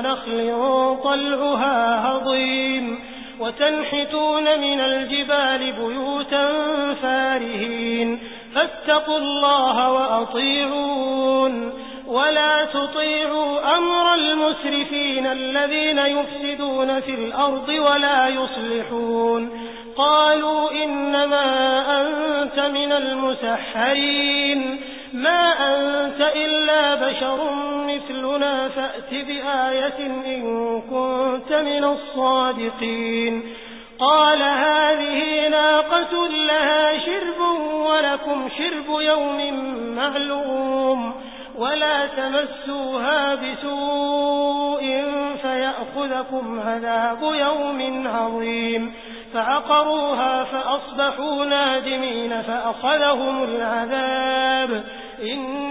ونخل طلعها هضيم وتنحتون من الجبال بيوتا فارهين فاتقوا الله وأطيعون ولا تطيعوا أمر المسرفين الذين يفسدون في الأرض ولا يصلحون قالوا إنما أنت من المسحرين ما أنت إلا بشر مثلنا فأت بآية إن كنت من الصادقين. قال هذه ناقة لها شرب ولكم شرب يوم معلوم ولا تمسوها بسوء فيأخذكم عذاب يوم عظيم. فعقروها فأصبحوا نادمين فأخذهم العذاب.